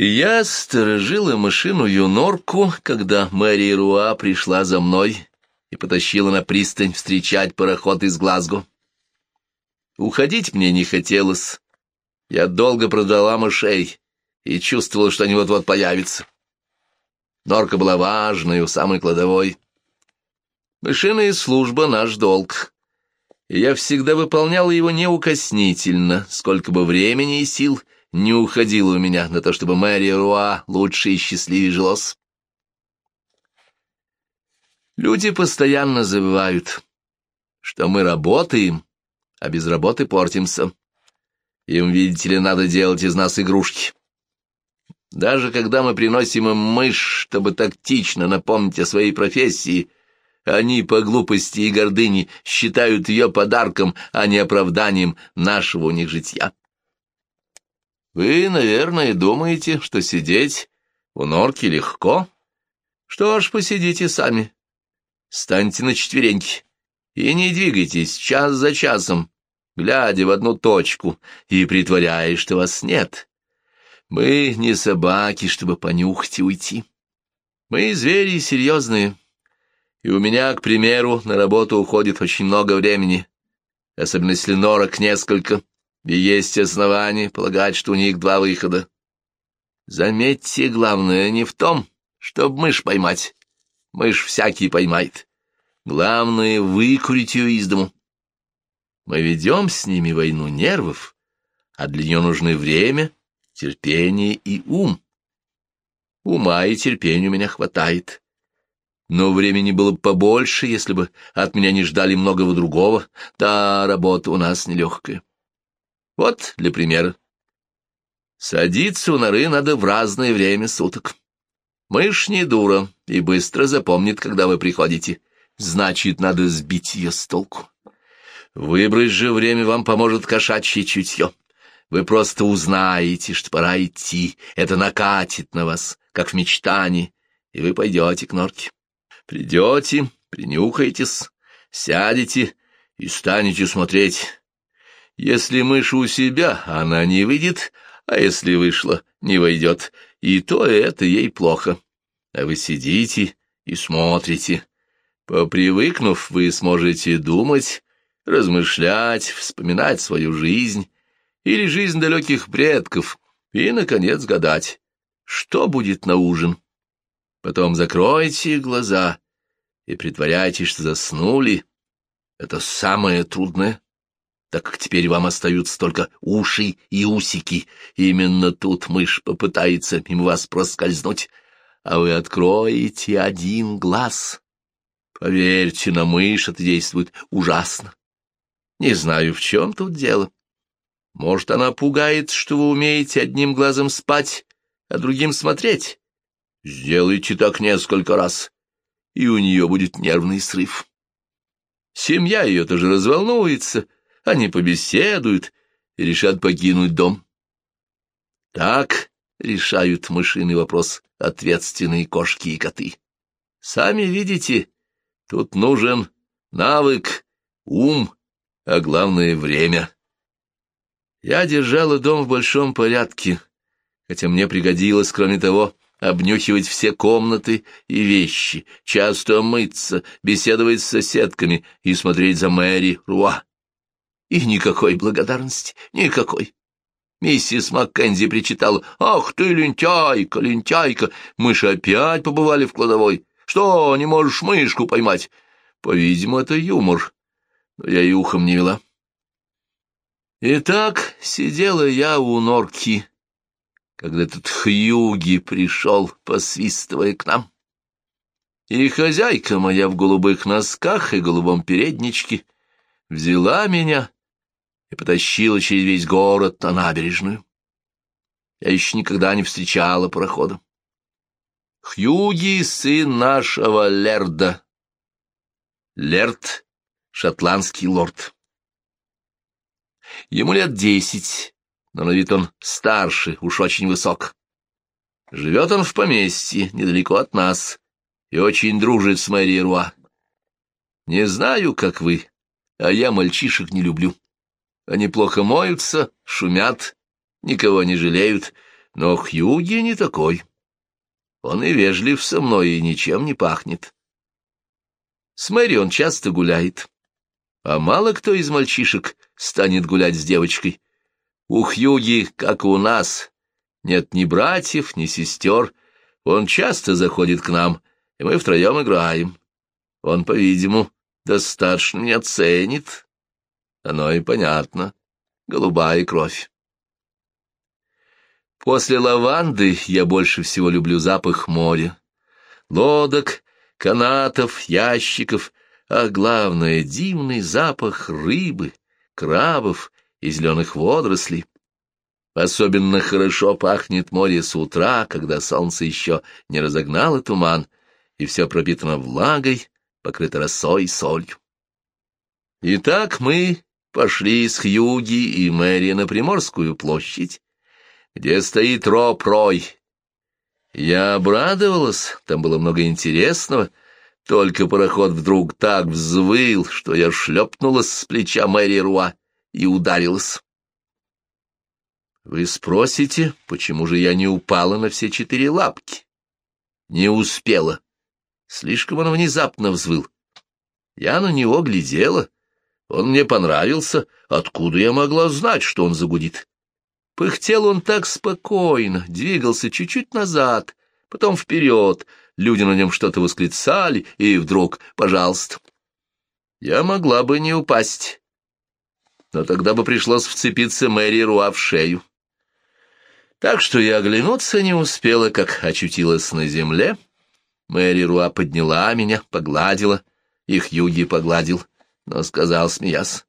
Я сторожила машину норку, когда Мэри Руа пришла за мной и потащила на пристань встречать пароход из Глазго. Уходить мне не хотелось. Я долго продала мышей и чувствовала, что они вот-вот появятся. Норка была важной, у самой кладовой. Мышиная служба — наш долг. И я всегда выполнял его неукоснительно, сколько бы времени и сил не уходило у меня на то, чтобы Мэри Руа лучше и счастливее жилась. Люди постоянно забывают, что мы работаем, а без работы портимся. Им, видите ли, надо делать из нас игрушки. Даже когда мы приносим им мышь, чтобы тактично напомнить о своей профессии, они по глупости и гордыне считают ее подарком, а не оправданием нашего у них житья. Вы, наверное, думаете, что сидеть у норки легко? Что ж, посидите сами. Станьте на четвереньки и не двигайтесь час за часом, глядя в одну точку и притворяясь, что вас нет. Мы не собаки, чтобы понюхать и уйти. Мы звери серьезные, и у меня, к примеру, на работу уходит очень много времени, особенно если норок несколько, и есть основания полагать, что у них два выхода. Заметьте, главное не в том, чтобы мышь поймать. Мышь всякий поймает. Главное — выкурить ее из дому. Мы ведем с ними войну нервов, а для нее нужны время, терпение и ум. Ума и терпения у меня хватает. Но времени было бы побольше, если бы от меня не ждали многого другого. Да, работа у нас нелегкая. Вот для примера. Садиться у норы надо в разное время суток. Мышь не дура и быстро запомнит, когда вы приходите. Значит, надо сбить ее с толку. Выбрать же время вам поможет кошачье чутье. Вы просто узнаете, что пора идти. Это накатит на вас, как в мечтании, и вы пойдете к норке. Придете, принюхаетесь, сядете и станете смотреть. Если мышь у себя, она не выйдет, а если вышла, не войдет, и то это ей плохо. А вы сидите и смотрите. Попривыкнув, вы сможете думать, размышлять, вспоминать свою жизнь или жизнь далеких предков и, наконец, гадать, что будет на ужин. Потом закройте глаза и притворяйтесь, что заснули. Это самое трудное, так как теперь вам остаются только уши и усики. Именно тут мышь попытается мимо вас проскользнуть, а вы откроете один глаз. Поверьте, на мышь это действует ужасно. Не знаю, в чем тут дело. Может, она пугает, что вы умеете одним глазом спать, а другим смотреть. Сделайте так несколько раз, и у нее будет нервный срыв. Семья ее тоже разволнуется, они побеседуют и решат покинуть дом. Так решают мышиный вопрос ответственные кошки и коты. Сами видите, тут нужен навык, ум, а главное — время. Я держала дом в большом порядке, хотя мне пригодилось, кроме того, обнюхивать все комнаты и вещи, часто мыться, беседовать с соседками и смотреть за Мэри Руа. И никакой благодарности, никакой. Миссис Маккензи причитала, «Ах ты, лентяйка, лентяйка, мы же опять побывали в кладовой. Что, не можешь мышку поймать?» По-видимому, это юмор, но я и ухом не вела. Итак, сидела я у норки, когда этот Хьюги пришел, посвистывая к нам. И хозяйка моя в голубых носках и голубом передничке взяла меня и потащила через весь город на набережную. Я еще никогда не встречала парохода. Хьюги — сын нашего Лерда. Лерд — шотландский лорд. Ему лет десять, но на вид он старше, уж очень высок. Живет он в поместье, недалеко от нас, и очень дружит с Мэри Руа. Не знаю, как вы, а я мальчишек не люблю. Они плохо моются, шумят, никого не жалеют, Но Хьюги не такой. Он и вежлив со мной, и ничем не пахнет. С Мэри он часто гуляет, а мало кто из мальчишек станет гулять с девочкой. У Хьюги, как у нас, нет ни братьев, ни сестер. Он часто заходит к нам, и мы втроем играем. Он, по-видимому, достаточно меня ценит. Оно и понятно. Голубая кровь. После лаванды я больше всего люблю запах моря. Лодок, канатов, ящиков, а главное — дивный запах рыбы, крабов и зеленых водорослей. Особенно хорошо пахнет море с утра, когда солнце еще не разогнало туман, и все пропитано влагой, покрыто росой и солью. Итак, мы пошли с Хьюги и Мэри на Приморскую площадь, где стоит Роб-Рой. Я обрадовалась, там было много интересного, только пароход вдруг так взвыл, что я шлепнулась с плеча Мэри Руа и ударилась. Вы спросите, почему же я не упала на все четыре лапки? Не успела. Слишком он внезапно взвыл. Я на него глядела. Он мне понравился. Откуда я могла знать, что он загудит? Пыхтел он так спокойно, двигался чуть-чуть назад, потом вперед. Люди на нем что-то восклицали, и вдруг, пожалуйста. Я могла бы не упасть, но тогда бы пришлось вцепиться Мэри Руа в шею. Так что я оглянуться не успела, как очутилась на земле, Мэри Руа подняла меня, погладила, их Юги погладил, но сказал, смеясь.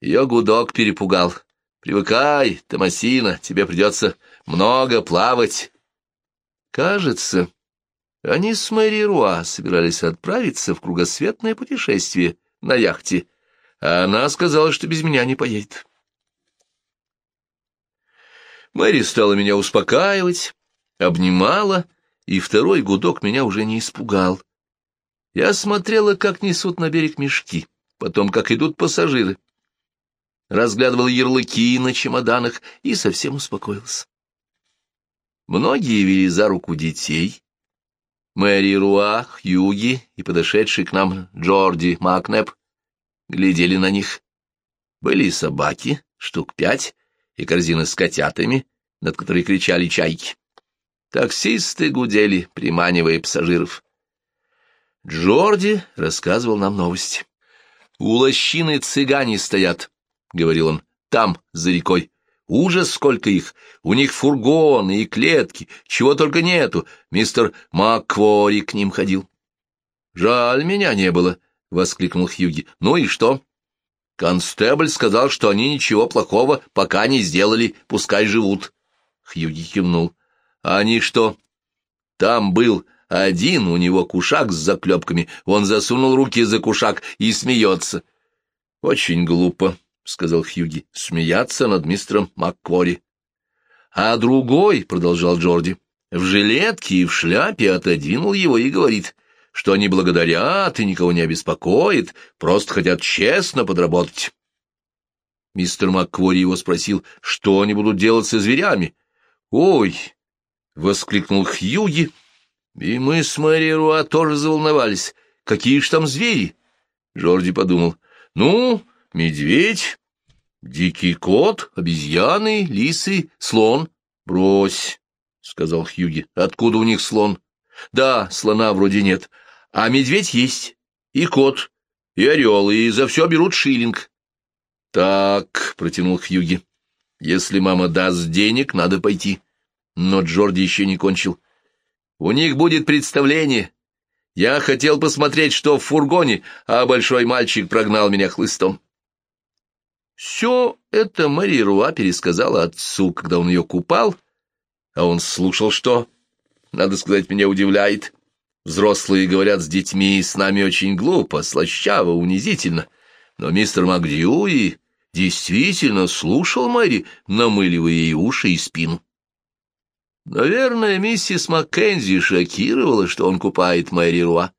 Ее гудок перепугал. «Привыкай, Томасина, тебе придется много плавать». Кажется, они с Мэри Руа собирались отправиться в кругосветное путешествие на яхте, а она сказала, что без меня не поедет. Мэри стала меня успокаивать, обнимала и второй гудок меня уже не испугал. Я смотрела, как несут на берег мешки, потом, как идут пассажиры. Разглядывал ярлыки на чемоданах и совсем успокоился. Многие вели за руку детей. Мэри Руа, Хьюги и подошедший к нам Джорди Макнеп глядели на них. Были и собаки, штук пять, и корзины с котятами, над которой кричали чайки. Таксисты гудели, приманивая пассажиров. Джорди рассказывал нам новости. «У лощины цыгане стоят», — говорил он, — «там, за рекой. Ужас, сколько их! У них фургоны и клетки, чего только нету. Мистер Макквори к ним ходил». «Жаль, меня не было», — воскликнул Хьюги. «Ну и что?» «Констебль сказал, что они ничего плохого пока не сделали, пускай живут». Хьюги кивнул. Они что? Там был один, у него кушак с заклепками, он засунул руки за кушак и смеется. — Очень глупо, — сказал Хьюги, — смеяться над мистером Маккори. — А другой, — продолжал Джорди, — в жилетке и в шляпе отодвинул его и говорит, что они благодарят и никого не обеспокоит, просто хотят честно подработать. Мистер Маккори его спросил, что они будут делать со зверями. — Ой, — воскликнул Хьюги, и мы с Мэри Руа тоже заволновались. Какие ж там звери? Джорди подумал. Ну, медведь, дикий кот, обезьяны, лисы, слон. Брось, — сказал Хьюги. Откуда у них слон? Да, слона вроде нет. А медведь есть, и кот, и орел, и за все берут шиллинг. Так, — протянул Хьюги, — если мама даст денег, надо пойти. Но Джорди еще не кончил. «У них будет представление. Я хотел посмотреть, что в фургоне, а большой мальчик прогнал меня хлыстом». Все это Мэри Руа пересказала отцу, когда он ее купал, а он слушал, что, надо сказать, меня удивляет. Взрослые говорят с детьми с нами очень глупо, слащаво, унизительно. Но мистер Макдьюи действительно слушал Мэри, намыливая ей уши и спину. Наверное, миссис Маккензи шокировала, что он купает Мэри Руа.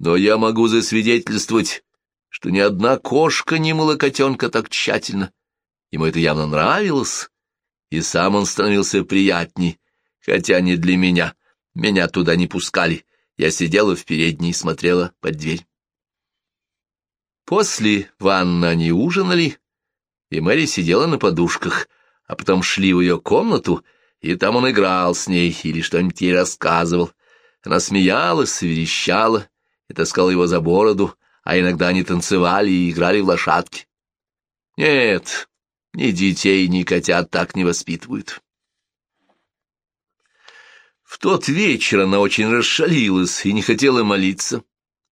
Но я могу засвидетельствовать, что ни одна кошка не мыла котенка так тщательно. Ему это явно нравилось, и сам он становился приятней, хотя не для меня. Меня туда не пускали. Я сидела в передней и смотрела под дверь. После ванны они ужинали, и Мэри сидела на подушках, а потом шли в ее комнату, и там он играл с ней или что-нибудь ей рассказывал. Она смеялась, верещала и таскала его за бороду, а иногда они танцевали и играли в лошадки. Нет, ни детей, ни котят так не воспитывают. В тот вечер она очень расшалилась и не хотела молиться.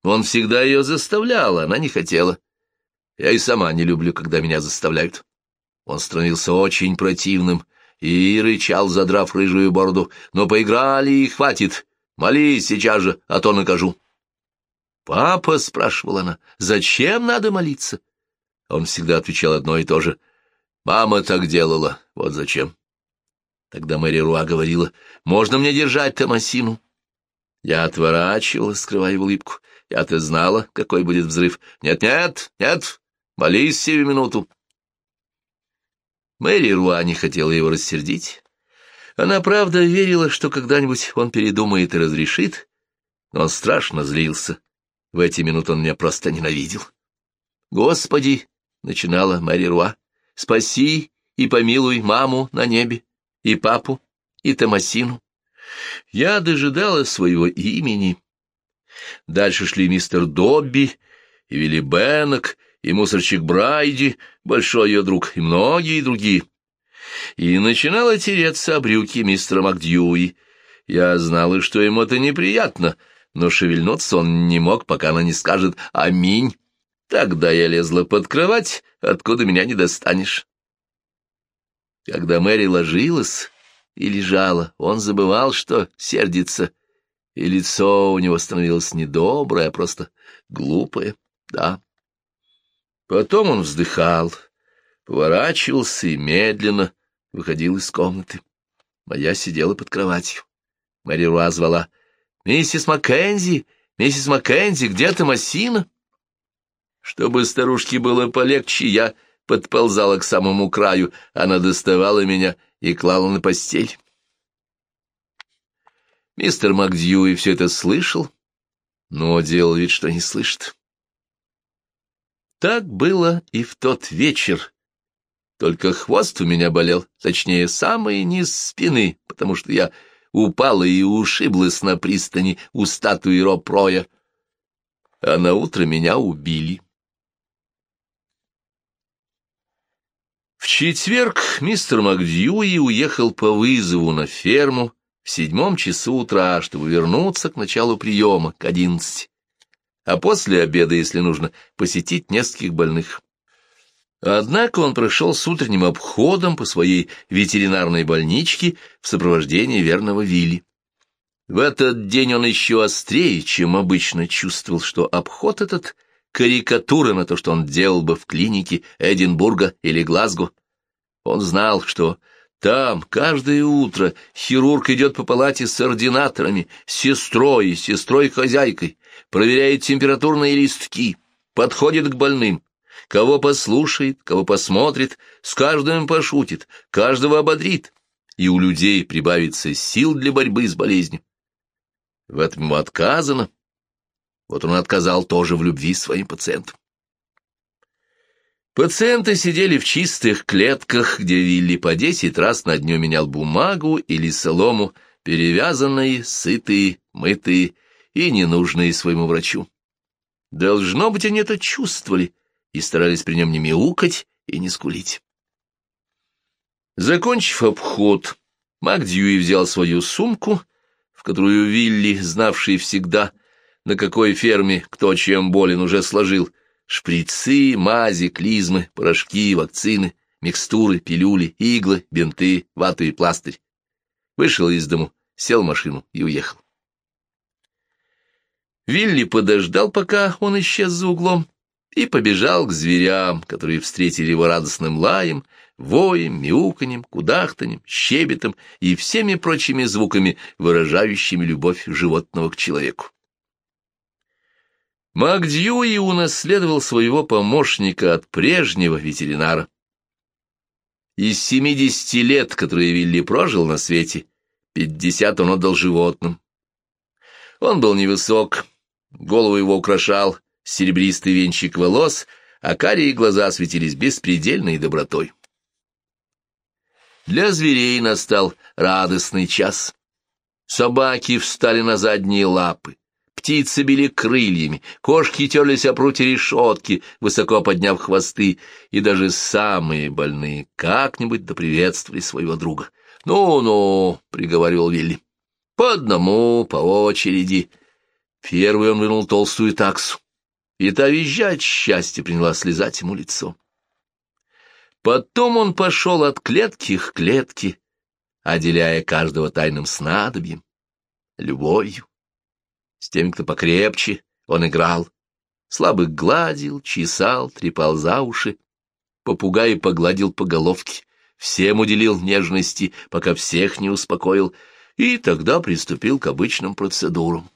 Он всегда ее заставлял, она не хотела. Я и сама не люблю, когда меня заставляют. Он становился очень противным и рычал, задрав рыжую бороду. «Но поиграли и хватит. Молись сейчас же, а то накажу». «Папа», — спрашивала она, — «зачем надо молиться?» Он всегда отвечал одно и то же. «Мама так делала, вот зачем». Тогда Мэри Руа говорила, «Можно мне держать Томасину?» Я отворачивалась, скрывая улыбку. Я-то знала, какой будет взрыв. «Нет-нет, нет, молись сию минуту». Мэри Руа не хотела его рассердить. Она, правда, верила, что когда-нибудь он передумает и разрешит, но он страшно злился. В эти минуты он меня просто ненавидел. «Господи!» — начинала Мэри Руа. «Спаси и помилуй маму на небе, и папу, и Томасину». Я дожидалась своего имени. Дальше шли мистер Добби и Вилли Беннок, и мусорчик Брайди, большой ее друг, и многие другие. И начинала тереться о брюки мистера Макдьюи. Я знала, что ему это неприятно, но шевельнуться он не мог, пока она не скажет «Аминь». Тогда я лезла под кровать, откуда меня не достанешь. Когда Мэри ложилась и лежала, он забывал, что сердится, и лицо у него становилось недоброе, а просто глупое, да. Потом он вздыхал, поворачивался и медленно выходил из комнаты. Моя сидела под кроватью. Мэри Руа звала. «Миссис Маккензи! Миссис Маккензи, где ты, Массина?» Чтобы старушке было полегче, я подползала к самому краю, она доставала меня и клала на постель. Мистер Макдьюи все это слышал, но делал вид, что не слышит. Так было и в тот вечер. Только хвост у меня болел, точнее, самый низ спины, потому что я упала и ушиблась на пристани у статуи Ропроя. А на утро меня убили. В четверг мистер Макдьюи уехал по вызову на ферму в седьмом часу утра, чтобы вернуться к началу приема, к одиннадцати а после обеда, если нужно, посетить нескольких больных. Однако он прошел с утренним обходом по своей ветеринарной больничке в сопровождении верного Вилли. В этот день он еще острее, чем обычно, чувствовал, что обход этот — карикатура на то, что он делал бы в клинике Эдинбурга или Глазго. Он знал, что там каждое утро хирург идет по палате с ординаторами, сестрой и сестрой-хозяйкой, проверяет температурные листки, подходит к больным, кого послушает, кого посмотрит, с каждым пошутит, каждого ободрит, и у людей прибавится сил для борьбы с болезнью. В этом ему отказано. Вот он отказал тоже в любви своим пациентам. Пациенты сидели в чистых клетках, где Вилли по десять раз на дню менял бумагу или солому, перевязанные, сытые, мытые и ненужные своему врачу. Должно быть, они это чувствовали и старались при нем не мяукать и не скулить. Закончив обход, Макдьюи взял свою сумку, в которую Вилли, знавший всегда, на какой ферме кто чем болен, уже сложил шприцы, мази, клизмы, порошки, вакцины, микстуры, пилюли, иглы, бинты, вату и пластырь. Вышел из дому, сел в машину и уехал. Вилли подождал, пока он исчез за углом, и побежал к зверям, которые встретили его радостным лаем, воем, мяуканьем, кудахтанем, щебетом и всеми прочими звуками, выражающими любовь животного к человеку. Макдьюи унаследовал своего помощника от прежнего ветеринара. Из семидесяти лет, которые Вилли прожил на свете, пятьдесят он отдал животным. Он был невысок, голову его украшал серебристый венчик волос, а карие глаза светились беспредельной добротой. Для зверей настал радостный час. Собаки встали на задние лапы, птицы били крыльями, кошки терлись о прутья решетки, высоко подняв хвосты, и даже самые больные как-нибудь доприветствовали своего друга. «Ну-ну», — приговорил Вилли, — «по одному, по очереди». Первый он вынул толстую таксу, и та визжать счастье приняла слезать ему лицо. Потом он пошел от клетки к клетке, отделяя каждого тайным снадобьем, любовью. С теми, кто покрепче, он играл, слабых гладил, чесал, трепал за уши, попугай погладил по головке, всем уделил нежности, пока всех не успокоил, и тогда приступил к обычным процедурам.